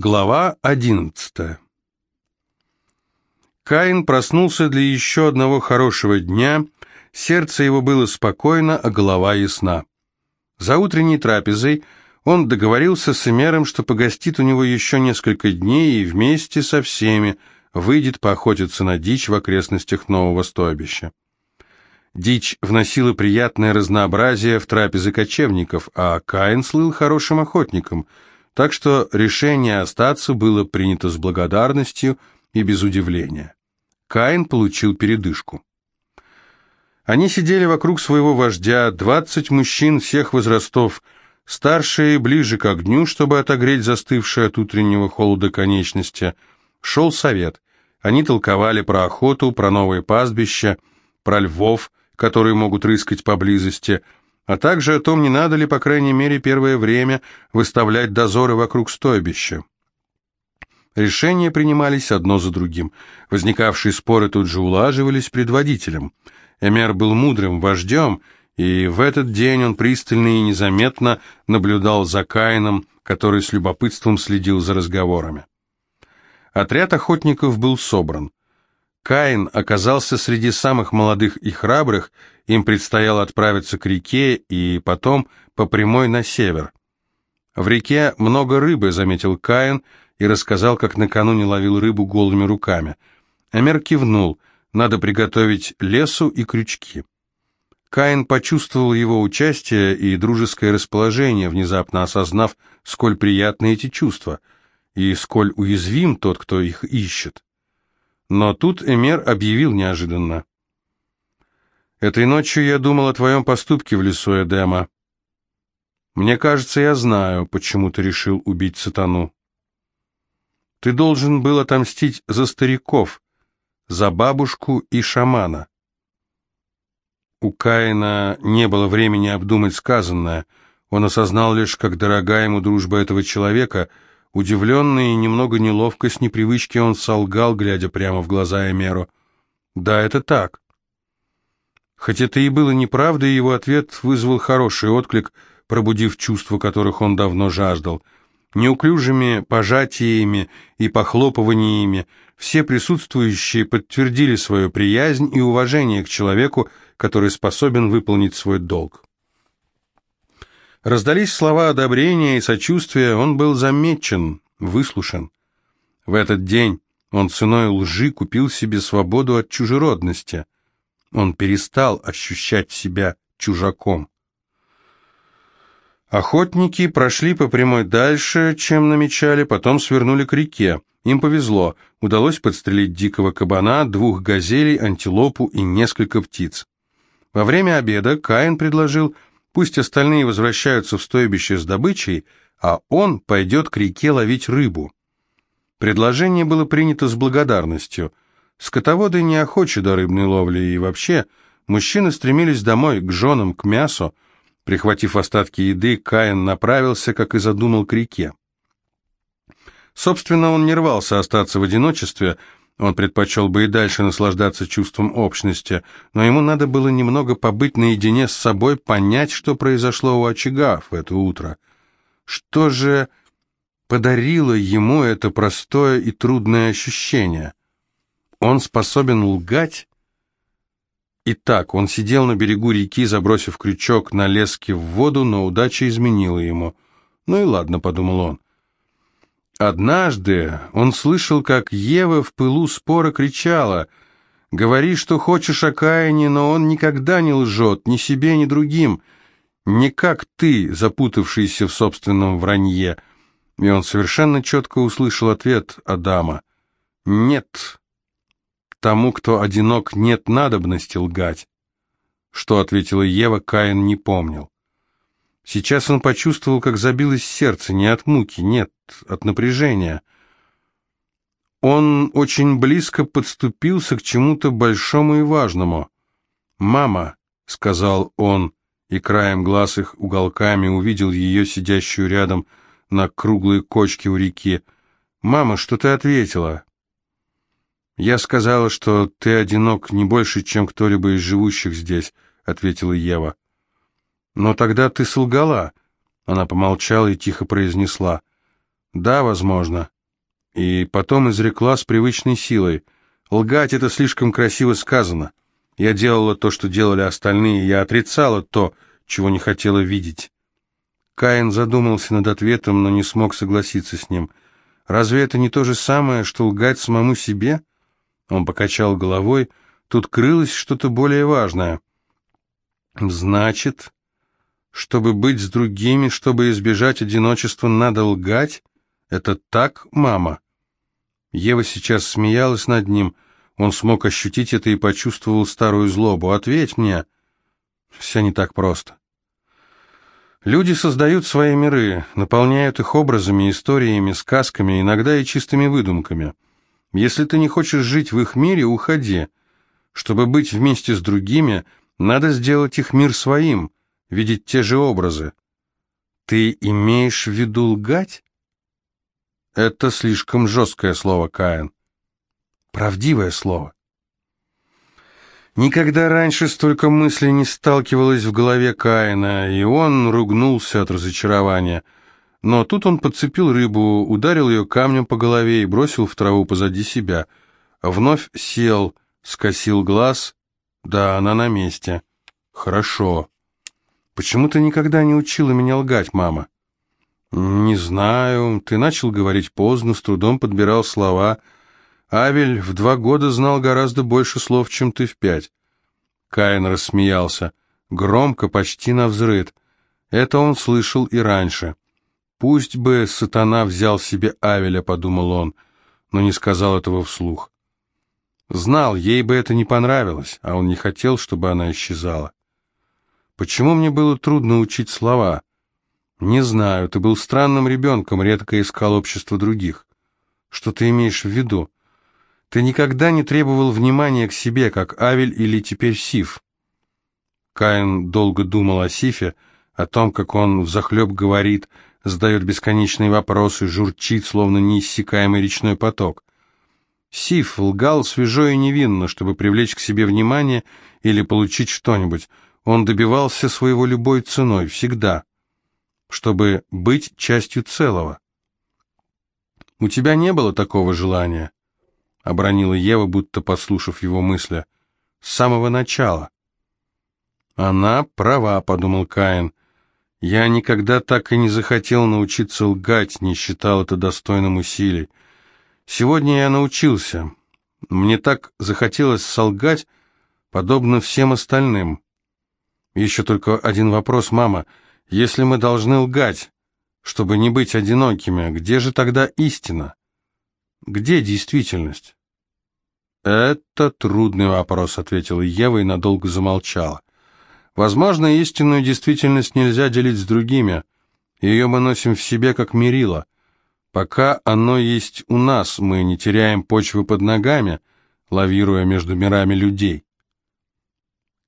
Глава одиннадцатая Каин проснулся для еще одного хорошего дня, сердце его было спокойно, а голова ясна. За утренней трапезой он договорился с Эмером, что погостит у него еще несколько дней и вместе со всеми выйдет поохотиться на дичь в окрестностях нового стойбища. Дичь вносила приятное разнообразие в трапезы кочевников, а Каин слыл хорошим охотником – так что решение остаться было принято с благодарностью и без удивления. Каин получил передышку. Они сидели вокруг своего вождя, двадцать мужчин всех возрастов, старшие ближе к огню, чтобы отогреть застывшие от утреннего холода конечности. Шел совет. Они толковали про охоту, про новые пастбища, про львов, которые могут рыскать поблизости – а также о том, не надо ли, по крайней мере, первое время выставлять дозоры вокруг стойбища. Решения принимались одно за другим. Возникавшие споры тут же улаживались предводителем. Эмер был мудрым вождем, и в этот день он пристально и незаметно наблюдал за Каином, который с любопытством следил за разговорами. Отряд охотников был собран. Каин оказался среди самых молодых и храбрых, им предстояло отправиться к реке и потом по прямой на север. В реке много рыбы, заметил Каин и рассказал, как накануне ловил рыбу голыми руками. Эмер кивнул, надо приготовить лесу и крючки. Каин почувствовал его участие и дружеское расположение, внезапно осознав, сколь приятны эти чувства, и сколь уязвим тот, кто их ищет. Но тут Эмер объявил неожиданно. «Этой ночью я думал о твоем поступке в лесу Эдема. Мне кажется, я знаю, почему ты решил убить сатану. Ты должен был отомстить за стариков, за бабушку и шамана». У Каина не было времени обдумать сказанное. Он осознал лишь, как дорога ему дружба этого человека — Удивленный и немного неловко с непривычки он солгал, глядя прямо в глаза Эмеру. «Да, это так». Хоть это и было неправдой, его ответ вызвал хороший отклик, пробудив чувства, которых он давно жаждал. Неуклюжими пожатиями и похлопываниями все присутствующие подтвердили свою приязнь и уважение к человеку, который способен выполнить свой долг. Раздались слова одобрения и сочувствия, он был замечен, выслушан. В этот день он ценой лжи купил себе свободу от чужеродности. Он перестал ощущать себя чужаком. Охотники прошли по прямой дальше, чем намечали, потом свернули к реке. Им повезло, удалось подстрелить дикого кабана, двух газелей, антилопу и несколько птиц. Во время обеда Каин предложил Пусть остальные возвращаются в стойбище с добычей, а он пойдет к реке ловить рыбу. Предложение было принято с благодарностью. Скотоводы не охочи до рыбной ловли, и вообще мужчины стремились домой, к женам, к мясу. Прихватив остатки еды, Каин направился, как и задумал, к реке. Собственно, он не рвался остаться в одиночестве, он предпочел бы и дальше наслаждаться чувством общности, но ему надо было немного побыть наедине с собой, понять, что произошло у очага в это утро. Что же подарило ему это простое и трудное ощущение? Он способен лгать? Итак, он сидел на берегу реки, забросив крючок на леске в воду, но удача изменила ему. «Ну и ладно», — подумал он, Однажды он слышал, как Ева в пылу спора кричала «Говори, что хочешь о Каине, но он никогда не лжет, ни себе, ни другим, не как ты, запутавшийся в собственном вранье». И он совершенно четко услышал ответ Адама «Нет, тому, кто одинок, нет надобности лгать». Что ответила Ева, Каин не помнил. Сейчас он почувствовал, как забилось сердце, не от муки, нет, от напряжения. Он очень близко подступился к чему-то большому и важному. «Мама», — сказал он, и краем глаз их уголками увидел ее, сидящую рядом на круглой кочке у реки. «Мама, что ты ответила?» «Я сказала, что ты одинок не больше, чем кто-либо из живущих здесь», — ответила Ева. «Но тогда ты солгала», — она помолчала и тихо произнесла. Да, возможно. И потом изрекла с привычной силой. Лгать — это слишком красиво сказано. Я делала то, что делали остальные, я отрицала то, чего не хотела видеть. Каин задумался над ответом, но не смог согласиться с ним. Разве это не то же самое, что лгать самому себе? Он покачал головой. Тут крылось что-то более важное. Значит, чтобы быть с другими, чтобы избежать одиночества, надо лгать? Это так, мама? Ева сейчас смеялась над ним. Он смог ощутить это и почувствовал старую злобу. «Ответь мне!» Все не так просто. Люди создают свои миры, наполняют их образами, историями, сказками, иногда и чистыми выдумками. Если ты не хочешь жить в их мире, уходи. Чтобы быть вместе с другими, надо сделать их мир своим, видеть те же образы. Ты имеешь в виду лгать? Это слишком жесткое слово, Каин. Правдивое слово. Никогда раньше столько мыслей не сталкивалось в голове Каина, и он ругнулся от разочарования. Но тут он подцепил рыбу, ударил ее камнем по голове и бросил в траву позади себя. Вновь сел, скосил глаз. Да, она на месте. Хорошо. Почему ты никогда не учила меня лгать, мама? Не знаю. Ты начал говорить поздно, с трудом подбирал слова. Авель в два года знал гораздо больше слов, чем ты в пять. Каин рассмеялся. Громко, почти навзрыд. Это он слышал и раньше. «Пусть бы сатана взял себе Авеля», — подумал он, но не сказал этого вслух. Знал, ей бы это не понравилось, а он не хотел, чтобы она исчезала. Почему мне было трудно учить слова? Не знаю, ты был странным ребенком, редко искал общество других. Что ты имеешь в виду? Ты никогда не требовал внимания к себе, как Авель или теперь Сиф. Каин долго думал о Сифе, о том, как он взахлеб говорит, задает бесконечные вопросы, журчит, словно неиссякаемый речной поток. Сиф лгал свежо и невинно, чтобы привлечь к себе внимание или получить что-нибудь. Он добивался своего любой ценой, всегда, чтобы быть частью целого. У тебя не было такого желания? — обронила Ева, будто послушав его мысли. «С самого начала». «Она права», — подумал Каин. «Я никогда так и не захотел научиться лгать, не считал это достойным усилий. Сегодня я научился. Мне так захотелось солгать, подобно всем остальным. Еще только один вопрос, мама. Если мы должны лгать, чтобы не быть одинокими, где же тогда истина?» Где действительность? Это трудный вопрос, ответила Ева и надолго замолчала. Возможно, истинную действительность нельзя делить с другими. Ее мы носим в себе как мерило. Пока оно есть у нас, мы не теряем почвы под ногами, лавируя между мирами людей.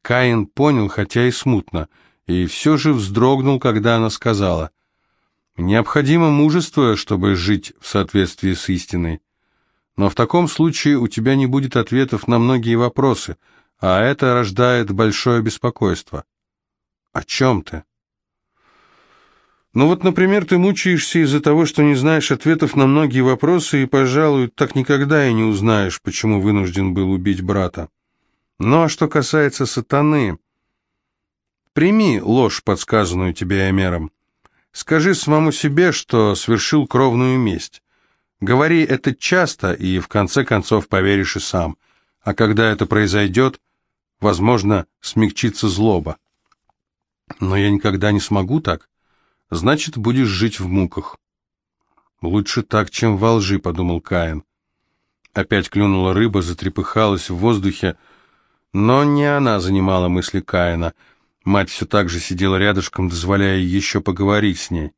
Каин понял, хотя и смутно, и все же вздрогнул, когда она сказала, «Необходимо мужество, чтобы жить в соответствии с истиной. Но в таком случае у тебя не будет ответов на многие вопросы, а это рождает большое беспокойство. О чем ты? Ну вот, например, ты мучаешься из-за того, что не знаешь ответов на многие вопросы и, пожалуй, так никогда и не узнаешь, почему вынужден был убить брата. Ну а что касается сатаны, прими ложь, подсказанную тебе Эмером. Скажи самому себе, что свершил кровную месть. Говори это часто, и в конце концов поверишь и сам. А когда это произойдет, возможно, смягчится злоба. Но я никогда не смогу так. Значит, будешь жить в муках. Лучше так, чем во лжи, подумал Каин. Опять клюнула рыба, затрепыхалась в воздухе, но не она занимала мысли Каина. Мать все так же сидела рядышком, дозволяя еще поговорить с ней.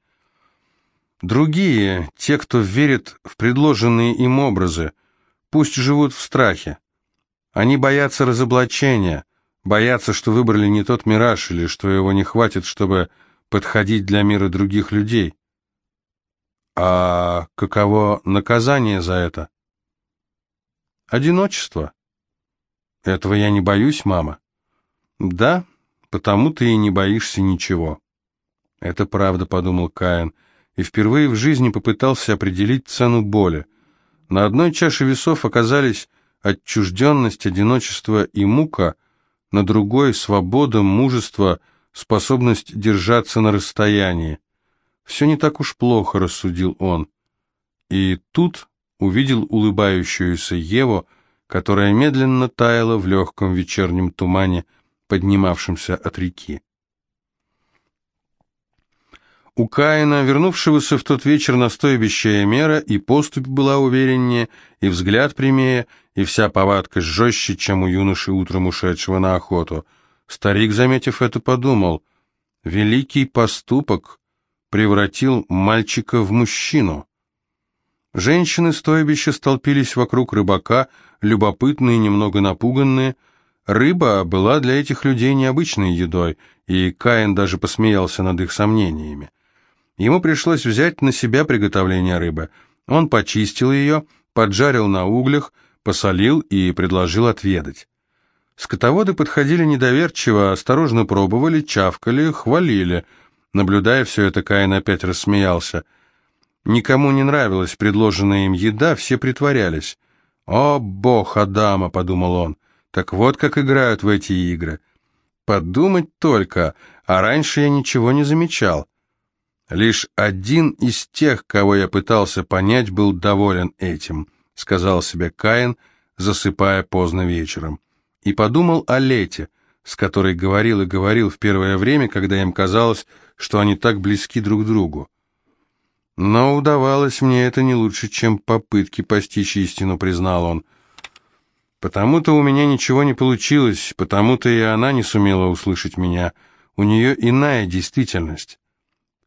Другие, те, кто верит в предложенные им образы, пусть живут в страхе. Они боятся разоблачения, боятся, что выбрали не тот мираж или что его не хватит, чтобы подходить для мира других людей. А каково наказание за это? Одиночество. Этого я не боюсь, мама. Да, потому ты и не боишься ничего. Это правда, подумал Каин. и впервые в жизни попытался определить цену боли. На одной чаше весов оказались отчужденность, одиночество и мука, на другой — свобода, мужество, способность держаться на расстоянии. «Все не так уж плохо», — рассудил он. И тут увидел улыбающуюся Еву, которая медленно таяла в легком вечернем тумане, поднимавшемся от реки. У Каина, вернувшегося в тот вечер на стойбище мера, и поступь была увереннее, и взгляд прямее, и вся повадка жестче, чем у юноши утром ушедшего на охоту. Старик, заметив это, подумал, «Великий поступок превратил мальчика в мужчину». Женщины стойбища столпились вокруг рыбака, любопытные, немного напуганные. Рыба была для этих людей необычной едой, и Каин даже посмеялся над их сомнениями. Ему пришлось взять на себя приготовление рыбы. Он почистил ее, поджарил на углях, посолил и предложил отведать. Скотоводы подходили недоверчиво, осторожно пробовали, чавкали, хвалили. Наблюдая все это, Каин опять рассмеялся. Никому не нравилась предложенная им еда, все притворялись. «О, бог Адама!» — подумал он. «Так вот как играют в эти игры. Подумать только, а раньше я ничего не замечал. Лишь один из тех, кого я пытался понять, был доволен этим, сказал себе Каин, засыпая поздно вечером. И подумал о Лете, с которой говорил и говорил в первое время, когда им казалось, что они так близки друг к другу. Но удавалось мне это не лучше, чем попытки постичь истину, признал он. Потому-то у меня ничего не получилось, потому-то и она не сумела услышать меня. У нее иная действительность.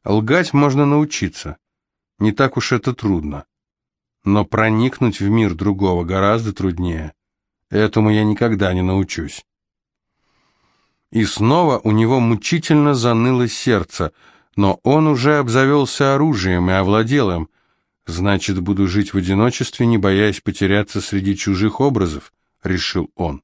Лгать можно научиться. Не так уж это трудно. Но проникнуть в мир другого гораздо труднее. Этому я никогда не научусь. И снова у него мучительно заныло сердце, но он уже обзавелся оружием и овладел им. Значит, буду жить в одиночестве, не боясь потеряться среди чужих образов, решил он.